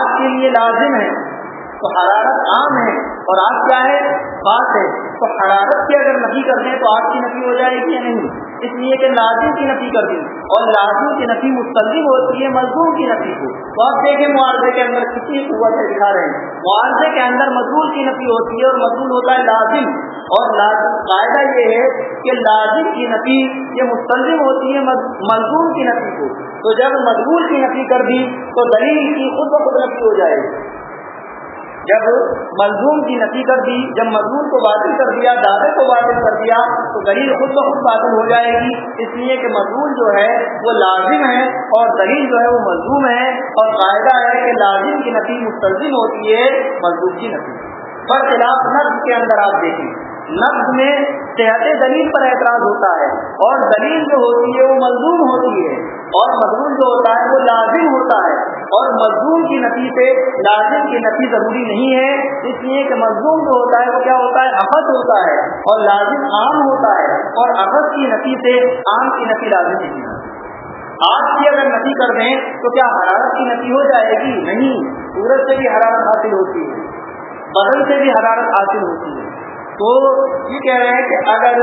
Speaker 1: آگ کے لیے لازم ہے، تو حرارت عام ہے اور آگ کیا ہے؟ خاص ہے۔ تو حرارت کی اگر نفی کر دیں تو آگ کی نفی ہو جائے گی یا نہیں؟ اس لیے کہ لازم کی نفی کر دیں۔ اور لازم کی نفی مستلزم ہوتی ہے مزدور کی نفی کو۔ تو آپ دیکھیں معاوضے کے اندر کتنی قوت سے دکھا رہے ہیں۔ معاوضے کے اندر مزدور کی نفی ہوتی ہے اور مزدور ہوتا ہے لازم۔ اور لازم قاعدہ یہ ہے کہ لازم کی نفی یہ مستلزم ہوتی ہے مزدور کی نفی کو۔ تو جب مزدور کی نفی کر دی تو دلیل کی خود بخود نفی ہو جائے گی۔ جب ملزوم کی نفی کر دی، جب مضمون کو باطل کر دیا، دعوے کو باطل کر دیا، تو دلیل خود بخود باطل ہو جائے گی۔ اس لیے کہ مضمون جو ہے، وہ لازم ہے اور دلیل جو ہے، وہ مضموم ہے۔ اور قاعدہ ہے کہ لازم کی نفی مستلزم ہوتی ہے مضمون کی نفی۔ پر خلاف نفس کے اندر آپ دیکھیں۔ نفس میں صحت دلیل پر اعتراض ہوتا ہے اور دلیل جو ہوتی ہے وہ مضمون ہوتی ہے اور مضمون جو ہوتا ہے وہ لازم ہوتا ہے اور مضمون کی نفی سے لازم کی نفی ضروری نہیں ہے اس لیے کہ مضمون جو ہوتا ہے وہ کیا ہوتا ہے؟ احد ہوتا ہے اور لازم عام ہوتا ہے اور احد کی نفی سے عام کی نفی لازم نہیں ہے۔ آگ کی اگر نفی کر دیں تو کیا حرارت کی نفی ہو جائے گی؟ نہیں۔ سورج سے بھی حرارت حاصل ہوتی ہے۔ بدل سے بھی حرارت حاصل ہوتی ہے۔ تو یہ کہہ رہے ہیں کہ اگر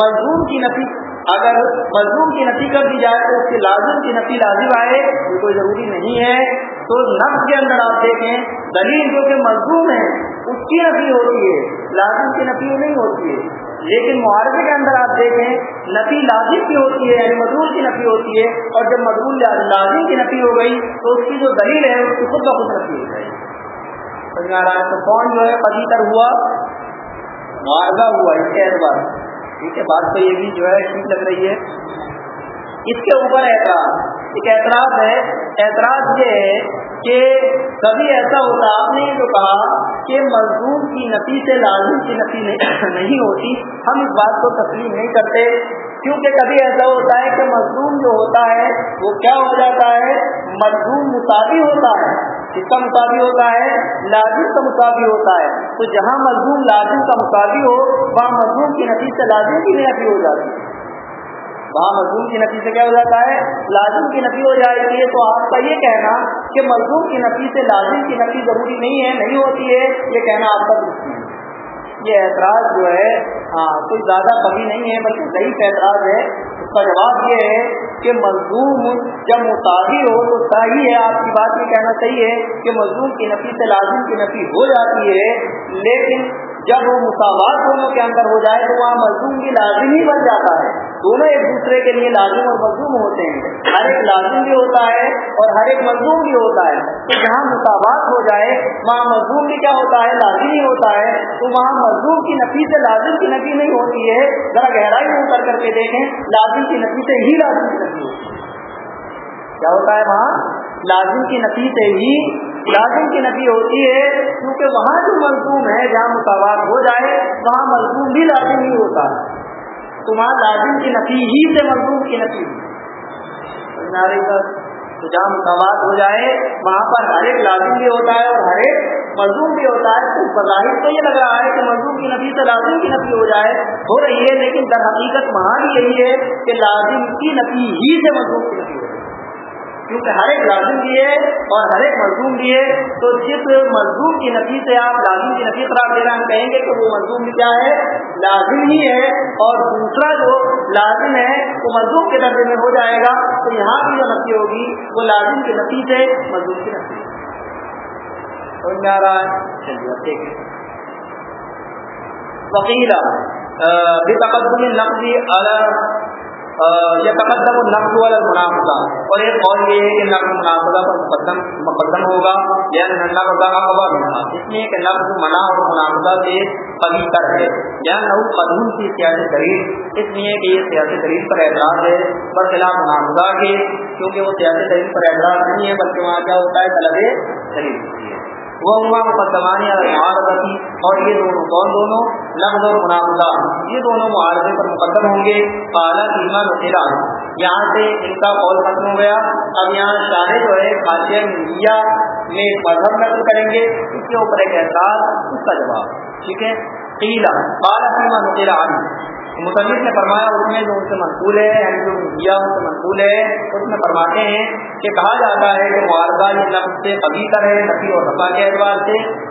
Speaker 1: مضمون کی نفی اگر مضمون کی نفی کر دی جائے تو اس کے لازم کی نفی لازم آئے، یہ کوئی ضروری نہیں ہے۔ تو نفس کے اندر آپ دیکھیں، دلیل جو کہ مضمون ہے، اس کی نفی ہوتی ہے، لازم کی نفی نہیں ہوتی ہے۔ لیکن معارضے کے اندر آپ دیکھیں، نفی لازم کی ہوتی ہے یعنی مضمون کی نفی ہوتی ہے، اور جب مضمون لازم کی نفی ہو گئی، تو اس کی جو دلیل ہے، اس کی خود بخود نفی ہو جائے تو کون جو ہے؟ پدیتر ہوا۔ معاہدہ ہوا اس کے اعتبار ٹھیک ہے، بات تو یہ بھی جو ہے ٹھیک لگ رہی ہے۔ اس کے اوپر اعتراض، ایک اعتراض ہے، اعتراض یہ ہے کہ کبھی ایسا ہوتا، آپ نے جو کہا کہ مزدور کی نفی سے لازم کی نفی نہیں ہوتی، ہم اس بات کو تسلیم نہیں کرتے۔ کیونکہ کبھی ایسا ہوتا ہے کہ مزدور جو ہوتا ہے، وہ کیا ہو جاتا ہے؟ مزدور مساوی ہوتا ہے۔ کس کا مساوی ہوتا ہے، لازم کا مساوی ہوتا ہے۔ تو جہاں مزدور لازم کا مساوی ہو، وہاں مزدور کی نفی سے لازم کی نفی ہو جاتی ہے۔ وہاں مزدور کی نفی سے کیا ہو جاتا ہے؟ لازم کی نفی ہو جائے گی تو آپ کا یہ کہنا کہ مزدور کی نفی سے لازم کی نفی ضروری نہیں ہے، نہیں ہوتی ہے، یہ کہنا آپ کا درست نہیں یہ اعتراض جو ہے ہاں کوئی زیادہ کمی نہیں ہے، بلکہ صحیح اعتراض ہے۔ اس کا جواب یہ ہے کہ مزدور جب متاثر ہو تو صحیح ہے، آپ کی بات یہ کہنا صحیح ہے کہ مزدور کی نفی سے لازم کی نفی ہو جاتی ہے، لیکن جب وہ مساوات دونوں کے اندر ہو جائے تو وہاں مزدور بھی لازم ہی بن جاتا ہے۔ دونوں ایک دوسرے کے لیے لازم اور مزدوم ہوتے ہیں۔ ہر ایک لازم بھی ہوتا ہے اور ہر ایک مزدور بھی ہوتا ہے۔ تو جہاں مساوات ہو جائے، وہاں مزدور بھی کیا ہوتا ہے؟ لازم ہی ہوتا ہے۔ تو وہاں مزدور کی نفی سے لازم کی نفی نہیں ہوتی ہے۔ ذرا گہرائی میں اتر کر کے دیکھیں، لازم کی نفی سے ہی لازم کی نفی ہوتی ہے۔ کیا ہوتا ہے وہاں؟ لازم کی نفی سے ہی لازم کی نفی ہوتی ہے، کیونکہ وہاں جو مضموم ہے، جہاں مساوات ہو جائے، وہاں مضموم بھی لازم ہی ہوتا ہے۔ تو وہاں لازم کی نفی ہی سے مضموم کی نفی تو جہاں مساوات ہو جائے، وہاں پر ہر ایک لازم بھی ہوتا ہے اور ہر ایک مزدور بھی ہوتا ہے۔ تو بظاہر تو یہ لگ رہا ہے کہ مزدور کی نفی سے لازم کی نفی ہو جائے، ہو رہی ہے، لیکن در حقیقت وہاں بھی یہی ہے کہ لازم کی نفی ہی سے مزدور کی نفی کیونکہ ہر ایک لازم بھی ہے اور ہر ایک مزدور بھی ہے، تو جس مزدور کی نفی سے آپ لازم کی نفی قرار دینا ہم کہیں گے کہ وہ مزدور بھی کیا ہے؟ لازم ہی ہے۔ اور دوسرا جو لازم ہے، وہ مزدور کے درجے میں ہو جائے گا۔ تو یہاں بھی جو نفی ہوگی، وہ لازم کی نفی سے مزدور کی نفی سمجھ میں آ رہا ہے؟ چلیے ٹھیک ہے وکیلا بے تقدم نقضی یہ تقدم نقد والا منافع اور ایک اور یہ ہے کہ نقد منافع پر مقدم مقدم ہوگا یا نقد اقبا بنا اس لیے کہ نقد منع اور منافع سے قبی کر ہے یعنی یا نو قانون کی سیاسی دلیل۔ اس لیے کہ یہ سیاسی دلیل پر اعتراض ہے پر خلاف منافع کے، کیونکہ وہ سیاسی دلیل پر اعتراض نہیں ہے، بلکہ وہاں کیا ہوتا ہے، طلب دلیل۔ ہوتی ہے وہ عما مقدمانی اور معارضی اور یہ دونوں، کون دونوں؟ لفظ اور منافع یہ دونوں معارضے پر مقدم ہوں گے۔ اعلیٰ ایمان وسیلہ یہاں سے ان کا قول ختم ہو گیا۔ اب یہاں شاہ جو ہے، خاصیہ میڈیا میں مذہب نقل کریں گے۔ اس کے اوپر ایک احساس اس کا جواب۔ ٹھیک ہے؟ قیلا اعلیٰ ایمان وسیلہ مصنف نے فرمایا، اس میں جو ان سے منقول ہے یعنی جو میڈیا ان سے منقول ہے، اس میں فرماتے ہیں کہ کہا جاتا ہے کہ معارضہ یہ لفظ سے قبی کر ہے، نفی اور رفا کے اعتبار سے۔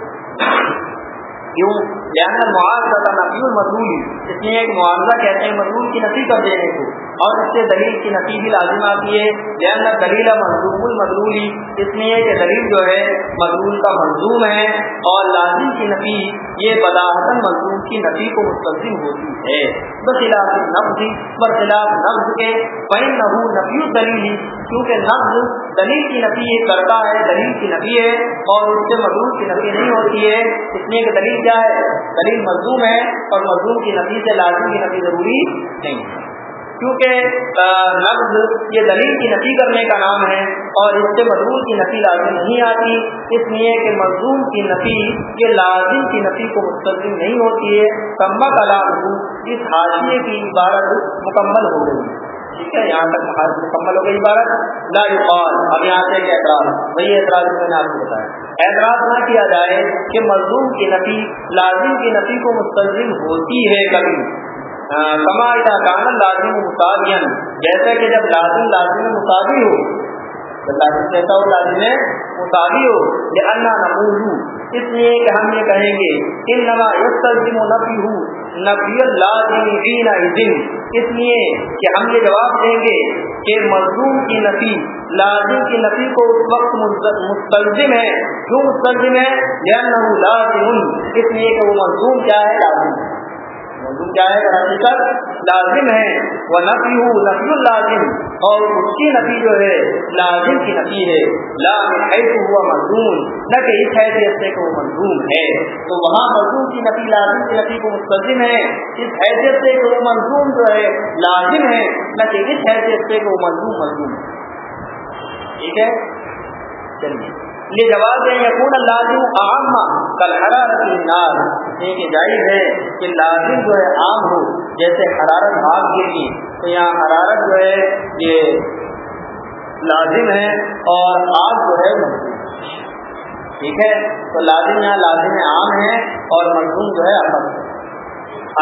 Speaker 1: کیوں؟ لہٰذا معاوضہ کا نفی المضول اس لیے ایک معاوضہ کہتے ہیں مضمون کی نفی کر دینے کو۔ اور اس سے دلیل کی نفی بھی لازم آتی ہے لہٰذا دلیل مضموم المضرولی اس لیے کہ دلیل جو ہے مضمون کا منظوم ہے اور لازم کی نفی، یہ بداحسن مضمون کی نفی کو مستلزم ہوتی ہے۔ بخلاف نفظ برخلاف نفظ کے بین نبو نفی دلیل کیونکہ نفظ دلیل کی نفی یہ کرتا ہے، دلیل کی نفی ہے اور اس سے مضمون کی نفی نہیں ہوتی ہے۔ اس لیے کہ دلیل کیا ہے؟ دلیل مضموم ہے اور مضموم کی نفی سے لازم کی نفی ضروری نہیں ہے۔ کیونکہ لفظ یہ دلیل کی نفی کرنے کا نام ہے اور اس سے مضمون کی نفی لازم نہیں آتی، اس لیے کہ مضمون کی نفی، یہ لازم کی نفی کو مستلزم نہیں ہوتی ہے۔ کمبا کا اس حاشیے کی عبارت مکمل ہو گئی۔ ٹھیک ہے، یہاں تک مکمل ہو گئی عبارت۔ لا یقال، اب یہاں سے ایک اعتراض۔ وہی اعتراض میں نے آپ کو بتایا۔ اعتراض نہ کیا جائے کہ مزدور کی نفی، لازم کی نفی کو مستلزم ہوتی ہے کبھی۔ کما کان لازم مطابین جیسے کہ جب لازم لازم مطابق ہو، جب لازم کہتا ہو لازم مطابق ہو یہ اللہ نمول اس لیے کہ ہم یہ کہیں گے ان نما یستلزم نفی ہوں نفی لازم اس لیے کہ ہم یہ جواب دیں گے کہ مظلوم کی نفی، لازم کی نفی کو اس وقت مستلزم ہے۔ کیوں مستلزم ہے؟ لازم۔ اس لیے کہ وہ مظلوم کیا ہے؟ لازم۔ ملزوم کیا ہے؟ حقیقت لازم ہے۔ وہ نفی ہوں نفی اللازم اور اس کی نفی جو ہے، لازم کی نفی ہے۔ لازم ہے تو ہوا مضمون نہ کہ اس حیثیت سے کہ وہ مضموم ہے۔ تو وہاں مضمون کی نفی لازم کی نفی کو مستلزم ہے۔ اس حیثیت سے کہ وہ مضموم جو ہے، لازم ہے۔ نہ کہ اس حیثیت سے کہ وہ مضموم مضموم ہے ٹھیک ہے؟ چلیے۔ یہ جواب ہے یقون لازم جی، عام کل حرارت النار۔ یہ کہ جائز ہے کہ لازم جو ہے عام ہو، جیسے حرارت آگ کے لیے۔ تو یہاں حرارت جو ہے، یہ لازم ہے اور آگ جو ہے، ٹھیک ہے؟ تو لازم یہاں لازم عام ہے اور مضمون جو ہے اصل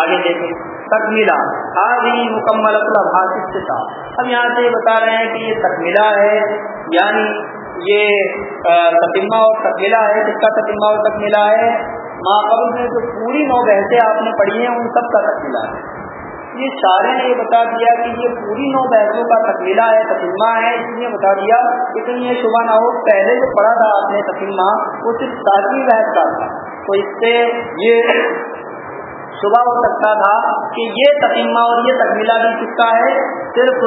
Speaker 1: آگے دیکھیں۔ تکمیلا آگے مکمل اپنا بھاشت کے ساتھ ہم یہاں سے بتا رہے ہیں کہ یہ تکمیلا ہے یعنی یہ تقیمہ اور تکمیلا ہے جس کا تقیمہ اور تکمیلا ہے؟ ماں قبل میں جو پوری نو بحثیں آپ نے پڑھی ہیں، ان سب کا تکمیلا ہے۔ یہ سارے نے یہ بتا دیا کہ یہ پوری نو بحثوں کا تکمیلا ہے تقیمہ ہے، اس لیے بتا دیا۔ لیکن یہ شبہ نہ ہو، پہلے جو پڑھا تھا آپ نے تقیمہ وہ صرف ساتویں بحث کا تھا۔ تو اس سے یہ صبح ہو سکتا تھا کہ یہ تقیمہ اور یہ تکمیلا بھی کس کا ہے؟ صرف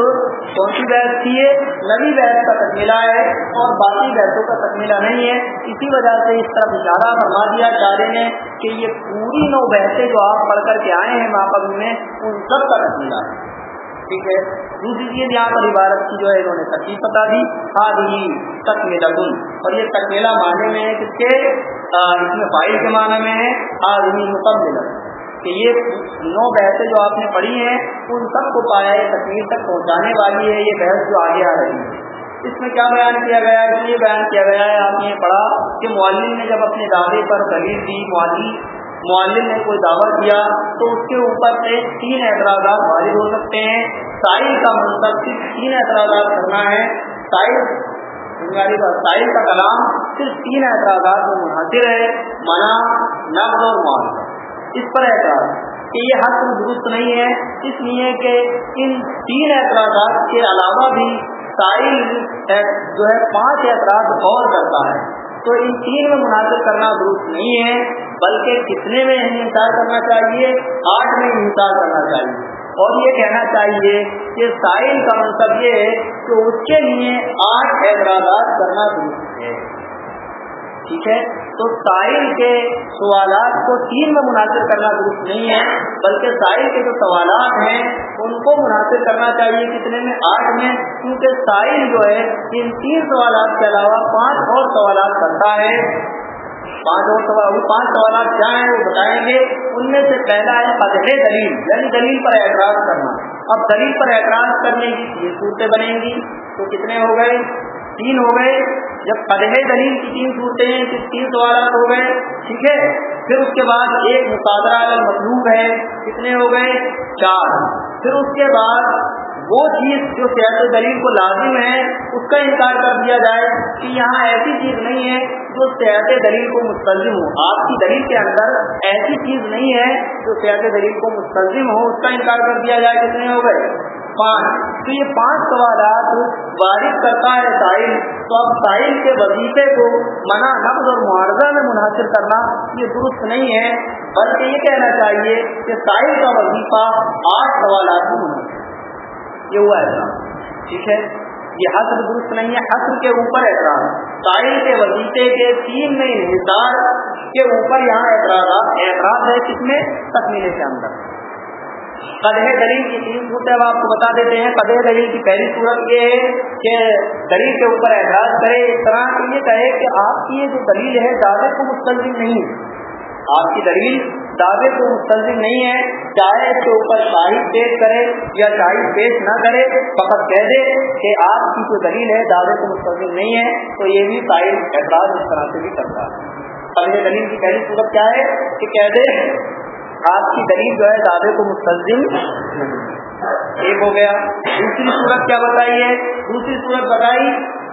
Speaker 1: چونسی بحث کی ہے نوی بحث کا تکمیلا ہے اور باقی بحثوں کا تکمیلا نہیں ہے۔ اسی وجہ سے اس طرف اشارہ فرما دیا چارے نے کہ یہ پوری نو بحثیں جو آپ پڑھ کر کے آئے ہیں محبت میں، ان سب کا تکمیلا ہے۔ ٹھیک ہے؟ دوسری چیز یہاں پر عبارت کی جو ہے انہوں نے تکلیف بتا دی آدھی تکمیلا گن اور یہ تکمیلا معنی میں ہے کس کے؟ اس میں فائل کے معنی میں ہے آدمی مکمل کہ یہ نو بحثیں جو آپ نے پڑھی ہیں، ان سب کو پایا یہ تکمیل تک پہنچانے والی ہے، یہ بحث جو آگے آ رہی ہے۔ اس میں کیا بیان کیا گیا ہے؟ یہ بیان کیا گیا ہے، آپ نے پڑھا کہ معلم نے جب اپنے دعوے پر دلیل دی، معلم معلم نے کوئی دعویٰ کیا، تو اس کے اوپر سے تین اعتراضات وارد ہو سکتے ہیں۔ سائل کا منصب صرف تین اعتراضات کرنا ہے۔ سائل سائل کا کلام صرف تین اعتراضات میں منحصر ہے منع نقد اور معاوضہ اس پر اعتراض کہ یہ حق درست نہیں ہے، اس لیے کہ ان تین اعتراضات کے علاوہ بھی سائل جو ہے پانچ اعتراض اور کرتا ہے۔ تو ان تین میں مناظر کرنا درست نہیں ہے، بلکہ کتنے میں انحصار کرنا چاہیے، آٹھ میں انحصار کرنا چاہیے۔ اور یہ کہنا چاہیے کہ سائل کا مطلب یہ ہے کہ اس کے لیے آٹھ اعتراضات کرنا درست ہے۔ ٹھیک ہے؟ تو سائل کے سوالات کو تین میں مناسب کرنا درست نہیں ہے، بلکہ سائل کے جو سوالات ہیں، ان کو مناسب کرنا چاہیے کتنے میں؟ آٹھ میں، کیونکہ سائل جو ہے، ان تین سوالات کے علاوہ پانچ اور سوالات کرتا ہے۔ پانچ اور سوال پانچ سوالات کیا ہیں، وہ بتائیں گے۔ ان میں سے پہلا ہے فتح دلیل یعنی دلیل پر اعتراض کرنا۔ اب دلیل پر اعتراض کرنے کی یہ صورتیں بنیں گی۔ تو کتنے ہو گئے؟ تین ہو گئے۔ جب قدح دلیل کی تین صورتیں ہیں تین سوالات ہو گئے۔ ٹھیک ہے؟ پھر اس کے بعد ایک مقابلہ مطلوب ہے، کتنے ہو گئے؟ چار۔ پھر اس کے بعد وہ چیز جو سیاست دلیل کو لازم ہے، اس کا انکار کر دیا جائے کہ یہاں ایسی چیز نہیں ہے جو سیاست دلیل کو مستلزم ہو۔ آپ کی دلیل کے اندر ایسی چیز نہیں ہے جو سیاست دلیل کو مستلزم ہو، اس کا انکار کر دیا جائے۔ کتنے ہو گئے؟ پانچ۔ تو یہ پانچ سوالات وارد کرتا ہے ساحل تو اب ساحل کے وظیفے کو منع نقد اور معارضہ میں منحصر کرنا یہ درست نہیں ہے۔ بلکہ یہ کہنا چاہیے کہ ساحل کا وظیفہ آٹھ سوالات میں منحصر یہ ہوا احترام ٹھیک ہے؟ یہ حسر درست نہیں ہے۔ حسر کے اوپر احترام ساحل کے وظیفے کے تین میں انحصار کے اوپر یہاں اعتراضات، اعتراض ہے کس میں؟ تکمیلے کے اندر قدح دلیل کی تین صورتیں اب آپ کو بتا دیتے ہیں۔ قدح دلیل کی پہلی صورت یہ ہے کہ دلیل کے اوپر اعتراض کرے اس طرح کی یہ کہے کہ آپ کی یہ جو دلیل ہے دعوے کو مستلزم نہیں ہے۔ آپ کی دلیل دعوے کو مستلزم نہیں ہے۔ چاہے اس کے اوپر شاہد پیش کرے یا شاہد پیش نہ کرے، فقط کہہ دے کہ آپ کی جو دلیل ہے دعوے کو مستلزم نہیں ہے۔ تو یہ بھی شاہد اعتراض اس طرح سے بھی کرتا ہے۔ پہلے دلیل کی پہلی صورت کیا ہے؟ کہ کہہ دے آپ کی دلیل جو ہے دعوے کو مستلزم ایک ہو گیا۔ دوسری صورت کیا بتائی ہے؟ دوسری صورت بتائی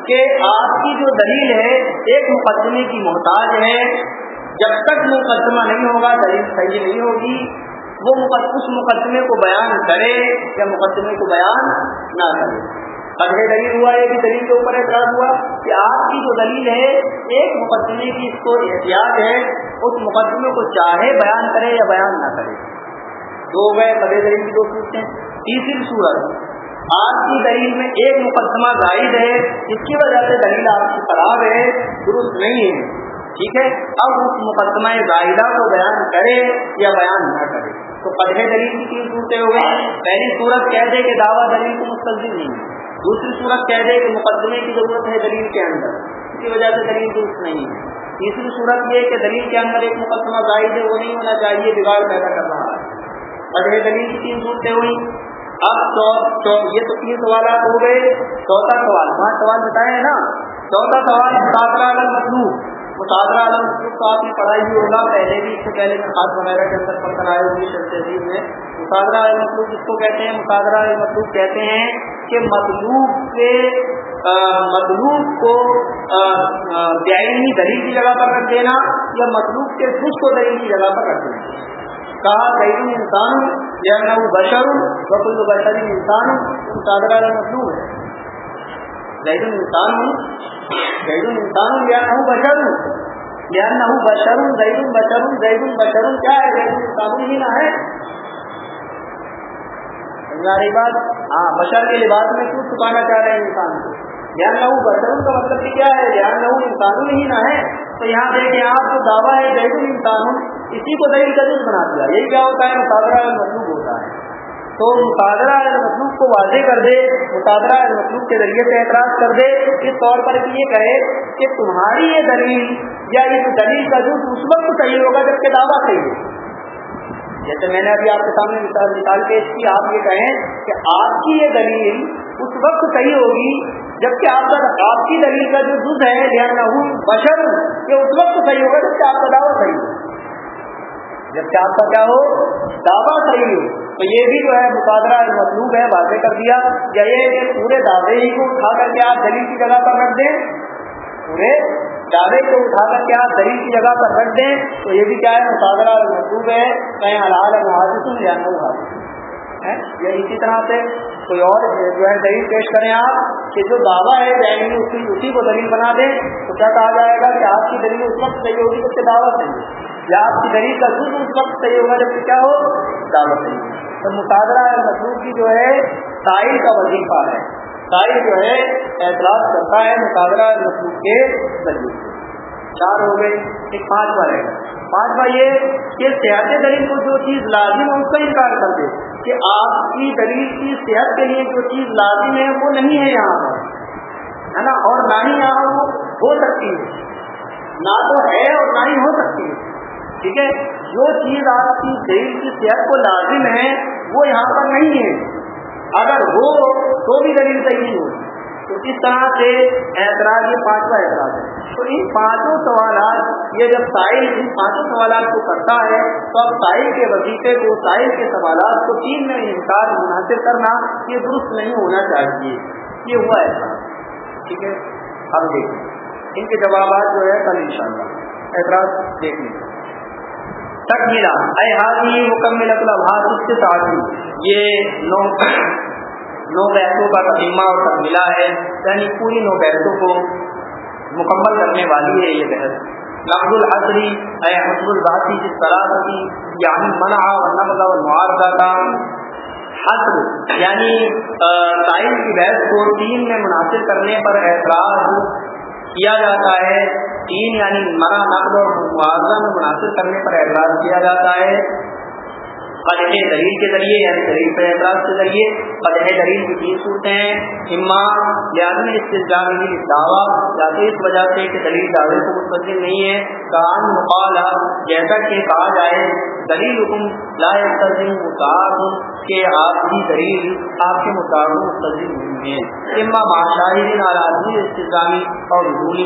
Speaker 1: کہ آپ کی جو دلیل ہے، ایک مقدمے کی محتاج ہے۔ جب تک مقدمہ نہیں ہوگا، دلیل صحیح نہیں ہوگی۔ وہ اس مقدمے کو بیان کرے یا مقدمے کو بیان نہ کرے۔ اگلے دلیل ہوا ہے کہ دلیل کے اوپر اعتراض ہوا کہ آپ کی جو دلیل ہے، ایک مقدمے کی اس کو احتیاط ہے، اس مقدمے کو چاہے بیان کرے یا بیان نہ کرے۔ دو گئے بدے دلیل کی دو صورتیں تیسری صورت آج کی دلیل میں ایک مقدمہ زائد ہے، جس کی وجہ سے دلیل آپ کی خراب ہے، درست نہیں ہے۔ ٹھیک ہے؟ اب اس مقدمہ زائدہ کو بیان کرے یا بیان نہ کرے۔ تو پدھے دلیل کی تین صورتیں ہو گئی پہلی صورت کہہ دے کہ دعویٰ دلیل کو مستلزم نہیں ہے۔ دوسری صورت کہہ دے کہ مقدمے کی ضرورت ہے دلیل کے اندر اس کی وجہ سے دلیل درست نہیں ہے۔ تیسری صورت یہ کہ دلیل کے اندر ایک مقدمہ زائد ہے، وہ نہیں ہونا چاہیے بگاڑ پیدا کر رہا ہے۔ پدھے دلیل کی تین صورتیں ہوئی۔ اب یہ تو تین سوالات ہو گئے۔ چوتھا سوال پانچ سوال بتائے نا؟ چوتھا سوال مطلوب متاثرہ عالم کو آپ نے پڑھائی بھی ہوگا۔ پہلے بھی اس سے پہلے خاص وغیرہ کے اندر پڑھ کر آئے ہوئے شرط میں متاثرہ مطلوب جس کو کہتے ہیں؟ متاثرہ مطلوب کہتے ہیں کہ مطلوب کے مطلوب کو بیائی دلیل کی جگہ پر رکھ دینا یا مطلوب کے خود کو دلیل کی جگہ پر رکھ دینا۔ کہا، غیر انسان یا نہ وہ بشر بکل بشر انسان متاثرہ مطلوب ہے۔ غیر انسان ہوں زید انسان ہوں یا نہ بشر ہوں۔ یا نہ بشر ہوں زید بشر زید بشر کیا ہے؟ زید انسان ہی نہ ہے۔ ہماری بات ہاں بشر کے لباس میں کیوں چھپانا چاہ رہے ہیں انسان؟ کو یا نہ بشر کا مطلب کیا ہے؟ یا نہ انسان ہی نہ ہے۔ تو یہاں دیکھیں آپ جو دعویٰ ہے زید انسان ہوں، اسی کو دلیل کا بنا دیا۔ یہی کیا ہوتا ہے؟ مقابلہ مطلوب تو مقادرہ مطلوب کو واضح کر دے مقادرہ مطلوب کے ذریعے سے اعتراض کر دے۔ اس طور پر یہ کہے کہ تمہاری یہ دلیل یا اس دلیل کا جو اس وقت صحیح ہوگا جبکہ دعویٰ صحیح ہوگا جیسے میں نے ابھی آپ کے سامنے مثال پیش کی، آپ یہ کہیں کہ آپ کی یہ دلیل اس وقت صحیح ہوگی جبکہ آپ کا آپ کی دلیل کا جو دودھ ہے لہٰذا بشر، یہ اس وقت صحیح ہوگا جبکہ آپ کا دعویٰ صحیح ہوگا جبکہ آپ کا کیا ہو؟ دعویٰ صحیح ہو۔ تو یہ بھی جو ہے مقابلہ مطلوب ہے، واضح کر دیا۔ یا یہ کہ پورے دعوے ہی کو اٹھا کر کے آپ دلیل کی جگہ پر رکھ دیں۔ پورے دعوے کو اٹھا کر کے آپ دلیل کی جگہ پر رکھ دیں۔ تو یہ بھی کیا ہے، مقابلہ مطلوب ہے۔ کہیں حلال محاذ یا نو یا اسی طرح سے کوئی اور جو ہے دلیل پیش کریں آپ کہ جو دعویٰ ہے یعنی جائیں اسی اسی کو دلیل بنا دیں، تو کیا کہا جائے گا کہ آپ کی دلیل اس وقت صحیح ہوگی جبکہ دعوت صحیح یا آپ کی دلیل کا خود اس وقت صحیح ہوگا جبکہ کیا ہو؟ دعوت صحیح تو مقابلہ مصروف کی جو ہے سائل کا وظیفہ ہے۔ سائل جو ہے، اعتراض کرتا ہے مقابلہ مصروف کے ذریعے چار ہو گئے، ایک پانچ بار ہے پانچ بار یہ کہ صحت دلیل کو جو چیز لازم ہے، اس کا انکار کر دے۔ کہ آپ کی دلیل کی صحت کے لیے جو چیز لازم ہے، وہ نہیں ہے یہاں پر۔ ہے نا؟ اور نہ ہی یہاں وہ ہو سکتی ہے۔ نہ تو ہے اور نہ ہی ہو سکتی ہے۔ ٹھیک ہے؟ جو چیز آپ کی دل کی صحت کو لازم ہے وہ یہاں پر نہیں ہے۔ اگر ہو تو بھی دلیل صحیح ہو۔ تو اس طرح سے اعتراض یہ پانچواں اعتراض ہے۔ تو ان پانچوں سوالات، یہ جب سائل ان پانچوں سوالات کو کرتا ہے، تو اب سائل کے وظیفے کو، سائل کے سوالات کو تین میں انکار منحصر کرنا، یہ درست نہیں ہونا چاہیے۔ یہ ہوا ایسا ٹھیک ہے؟ اب دیکھیں۔ ان کے جوابات جو ہے کل ان شاء اللہ اعتراض دیکھ لیں تک ملا اے حاضی مکمل اس کے ساتھ یہ نو نو بیسوں کا تقیمہ اور تکملا ہے۔ یعنی پوری نو بیسوں کو مکمل کرنے والی ہے یہ بحث۔ لفظ الحضری اے حسب الباسی کی صلاح کی یعنی منع اور نقل اور معاوضہ کا حسب یعنی سائنس کی بحث کو تین میں مناسب کرنے پر اعتراض کیا جاتا ہے؟ تین یعنی مرا نقل اور معاوضہ میں مناسب کرنے پر اعتراض کیا جاتا ہے۔ فتح دلیل کے ذریعے یعنی دلیل پر اعتراض کے ذریعے فتح دلیل کی تین صورتیں ہیں اما لازم استجامی دعویٰ یا اس وجہ سے کہ دلیل دعوے کو مستقل نہیں ہے۔ کام مقالہ جیسا کہ کہا جائے دلیل حکم لا تزم مطالب کہ آپ کی دلیل آپ کے مطابق مستقل نہیں ہے۔ اما بادشاہی ناراضی استظامی اور حضول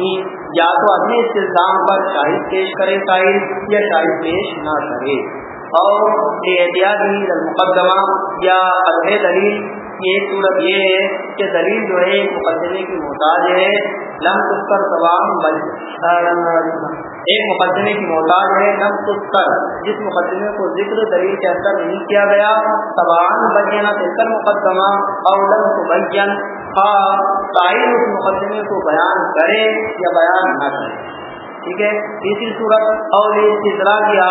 Speaker 1: یا تو اپنے استظام پر شاہد پیش کرے شاہد یا شاہد پیش نہ کرے۔ اور احتیاطی مقدمہ یا ادب دلیل کی ایک صورت یہ ہے کہ دلیل جو ہے، مقدمے کی محتاج ہے۔ لم کر تمام ایک مقدمے کی محتاج ہے، لم کر جس مقدمے کو ذکر دلیل کے اندر نہیں کیا گیا تبان بجنا بہتر مقدمہ اور لم کو بجن خواہ اس مقدمے کو بیان کرے یا بیان نہ کرے۔ ٹھیک ہے؟ تیسری صورت اور کیا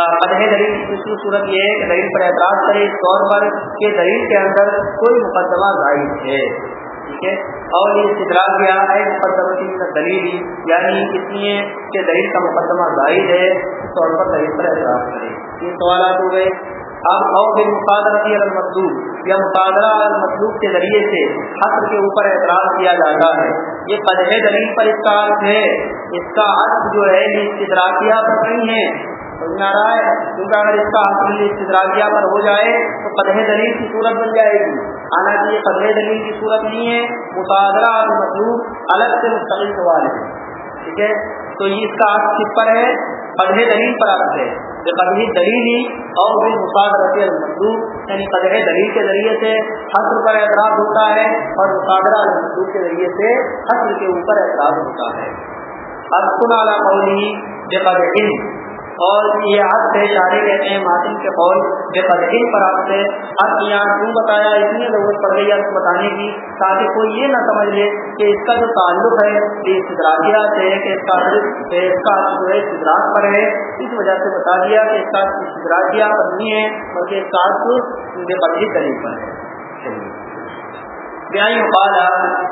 Speaker 1: ادہ دلیل تیسری صورت یہ ہے کہ دلیل پر اعتراض کرے اس طور پر کہ دلیل کے اندر کوئی مقدمہ ظاہر ہے۔ ٹھیک ہے؟ اور یہ استدراج کیا؟ ہے مقدمہ دلیل یعنی اس لیے کہ دلیل کا مقدمہ ظاہر ہے، اس طور پر دلیل پر اعتراض کرے یہ سوالات ہو گئے۔ اب اور مقادرتی المطلوب یا مقادرہ المطلوب کے ذریعے سے حق کے اوپر اعتراض کیا جاتا ہے، یہ قدح دلیل پر اس کا عرض ہے۔ اس کا عرض جو ہے یہ استدراکیہ پر نہیں ہے سمجھنا رہا ہے۔ کیونکہ اگر اس کا حاصل استدراکیہ پر ہو جائے، تو قدح دلیل کی صورت بن جائے گی۔ حالانکہ یہ قدح دلیل کی صورت نہیں ہے مقادرہ اور مطلوب الگ سے مستقل سوال ہے۔ ٹھیک ہے؟ تو یہ اس کا عرض کس پر ہے؟ قدح دلیل پر عرض ہے۔ قدری دلیلی اور بھی مصادرت المطلوب یعنی قدر دلیل کے ذریعے سے حصر پر اعتراض ہوتا ہے اور مصادرہ المطلوب کے ذریعے سے حصر کے اوپر اعتراض ہوتا ہے۔ ارسن اعلیٰ قولی بے قدر اور یہ حد سے اشارے کہتے ہیں ماتم کے قول بے قدرین پر آپ سے حد یہاں کیوں بتایا؟ اتنی ضرورت پڑ گئی ہے بتانے کی تاکہ کوئی یہ نہ سمجھ لے کہ اس کا جو تعلق ہے، یہ استدراکیہ سے کہ اس کا اس کا جو ہے استدراک پر ہے۔ اس وجہ سے بتا دیا کہ اس کا استدراکیہ پر نہیں ہے، بلکہ اس کا بے قدری طریق پر ہے۔ بیائی مقابلہ،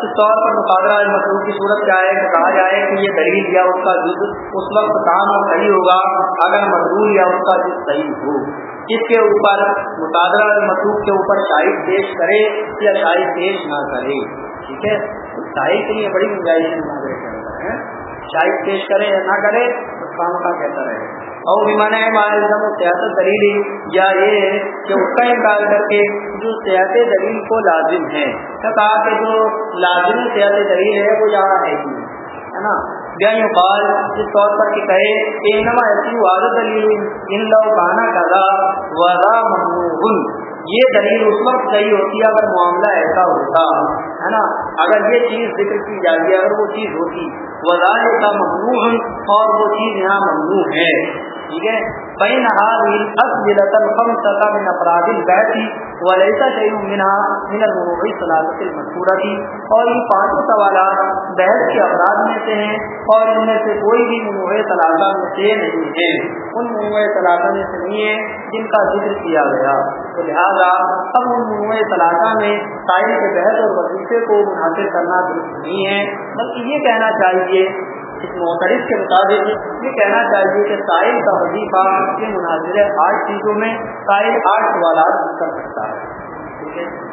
Speaker 1: اس طور پر مقابلہ مطلوب کی صورت کیا ہے کہا جائے کہ یہ دلیل یا اس کا جد اس وقت کام اور صحیح ہوگا اگر مزدور یا اس کا جد صحیح ہو۔ اس کے اوپر مقابلہ مطلوب کے اوپر شاہد پیش کرے یا شاہد پیش نہ کرے۔ ٹھیک ہے؟ شاہد کے لیے بڑی گنجائش ہے۔ شاہد پیش کرے یا نہ کرے اس کام کا کہتا رہے اور ایمان معلوم سیاست دلیل یا یہ کہ اس کا انکار کر کے جو صحت دلیل کو لازم ہے۔ کہا کہ جو لازمی صحت دلیل ہے، وہ یہاں ہے ہے نا؟ بیان قال اس طور پر کہ کہے کہ انما ایسی واضح دلیل ان لو کانا کذا وذا ممنوع یہ دلیل اس وقت صحیح ہوتی ہے اگر معاملہ ایسا ہوتا، ہے نا؟ اگر یہ چیز ذکر کی جاتی ہے، اگر وہ چیز ہوتی وزار کا ممنوع اور وہ چیز یہاں ممنوع ہے۔ ٹھیک ہے؟ بین هذه الخمسة من افراد البيت، وليس شيء منها من المذكوره اور یہ پانچ سوالات بحث کے افراد میں سے ہیں، اور ان میں سے کوئی بھی موضوع ثلاثه میں سے نہیں ہے۔ ان موضوع ثلاثه میں سے نہیں ہے جن کا ذکر کیا گیا۔ تو لہذا اب ان موضوع ثلاثه میں قائل کے بحث اور وظیفے کو منحصر کرنا درست نہیں ہے۔ بلکہ یہ کہنا چاہیے اس معترف کے مطابق یہ کہنا چاہیے کہ سائل کا وظیفہ کے مناظر آٹھ چیزوں میں سائل آٹھ سوالات کر سکتا ہے، ٹھیک ہے؟